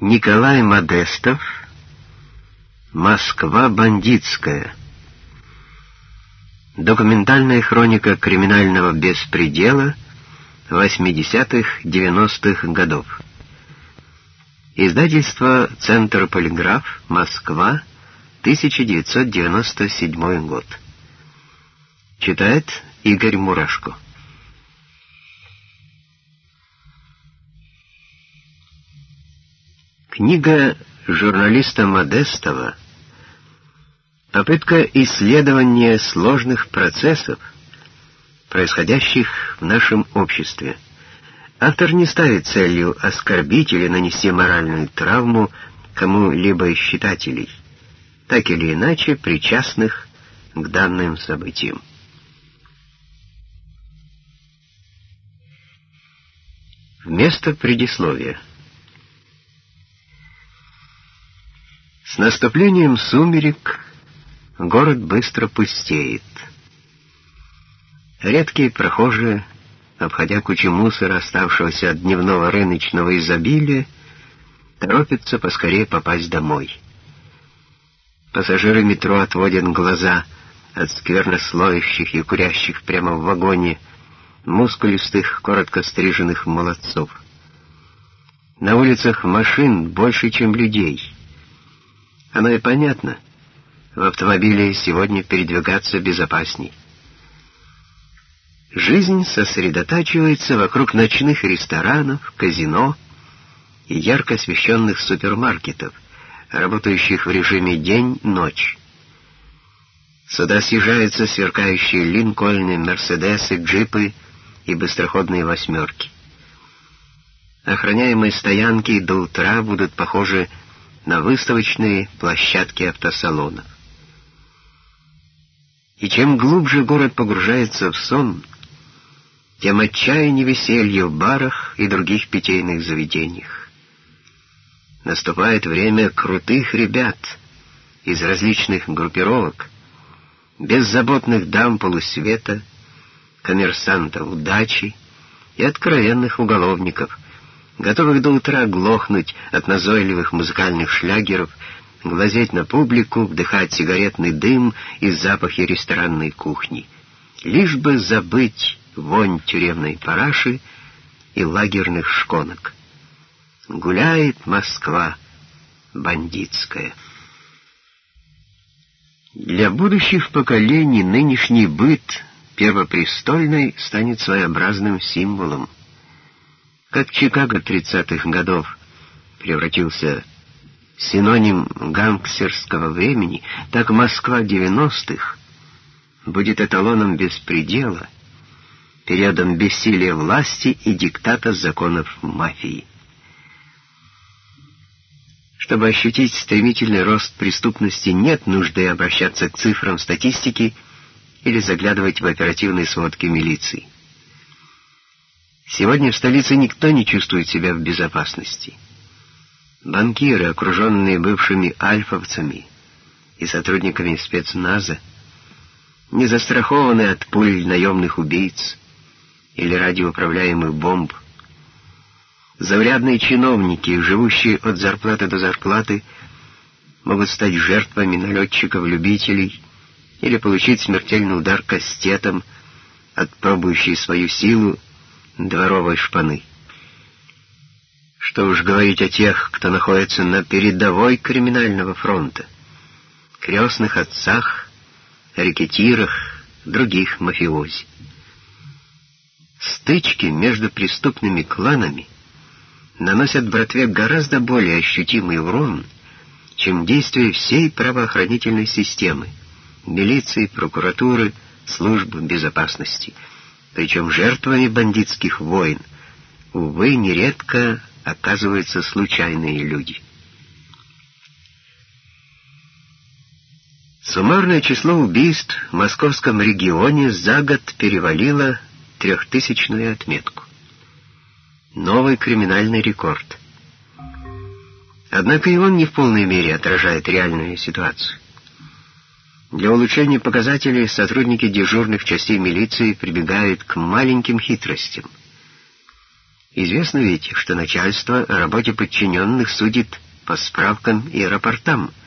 Николай Модестов «Москва бандитская» Документальная хроника криминального беспредела 80-х-90-х годов. Издательство «Центр Полиграф», Москва, 1997 год. Читает Игорь Мурашко Книга журналиста Модестова «Попытка исследования сложных процессов, происходящих в нашем обществе». Автор не ставит целью оскорбить или нанести моральную травму кому-либо из читателей, так или иначе причастных к данным событиям. Вместо предисловия. С наступлением сумерек город быстро пустеет. Редкие прохожие, обходя кучу мусора, оставшегося от дневного рыночного изобилия, торопятся поскорее попасть домой. Пассажиры метро отводят глаза от сквернословящих и курящих прямо в вагоне мускулистых, коротко стриженных молодцов. На улицах машин больше, чем людей — оно и понятно. В автомобиле сегодня передвигаться безопасней. Жизнь сосредотачивается вокруг ночных ресторанов, казино и ярко освещенных супермаркетов, работающих в режиме день-ночь. Сюда съезжаются сверкающие линкольны, мерседесы, джипы и быстроходные восьмерки. Охраняемые стоянки до утра будут похожи на выставочные площадки автосалонов. И чем глубже город погружается в сон, тем отчаяннее веселье в барах и других питейных заведениях. Наступает время крутых ребят из различных группировок, беззаботных дам полусвета, коммерсантов удачи и откровенных уголовников — готовых до утра глохнуть от назойливых музыкальных шлягеров, глазеть на публику, вдыхать сигаретный дым и запахи ресторанной кухни, лишь бы забыть вонь тюремной параши и лагерных шконок. Гуляет Москва бандитская. Для будущих поколений нынешний быт первопрестольный станет своеобразным символом. Как Чикаго 30-х годов превратился в синоним гангстерского времени, так Москва 90-х будет эталоном беспредела, периодом бессилия власти и диктата законов мафии. Чтобы ощутить стремительный рост преступности, нет нужды обращаться к цифрам статистики или заглядывать в оперативные сводки милиции. Сегодня в столице никто не чувствует себя в безопасности. Банкиры, окруженные бывшими альфовцами и сотрудниками спецназа, не застрахованы от пуль наемных убийц или радиоуправляемых бомб. Заурядные чиновники, живущие от зарплаты до зарплаты, могут стать жертвами налетчиков-любителей или получить смертельный удар кастетом от пробующей свою силу дворовой шпаны. Что уж говорить о тех, кто находится на передовой криминального фронта, крестных отцах, рекетирах, других мафиози. Стычки между преступными кланами наносят братве гораздо более ощутимый урон, чем действия всей правоохранительной системы, милиции, прокуратуры, служб безопасности — причем жертвами бандитских войн, увы, нередко оказываются случайные люди. Суммарное число убийств в московском регионе за год перевалило трехтысячную отметку. Новый криминальный рекорд. Однако и он не в полной мере отражает реальную ситуацию. Для улучшения показателей сотрудники дежурных частей милиции прибегают к маленьким хитростям. Известно ведь, что начальство о работе подчиненных судит по справкам и рапортам —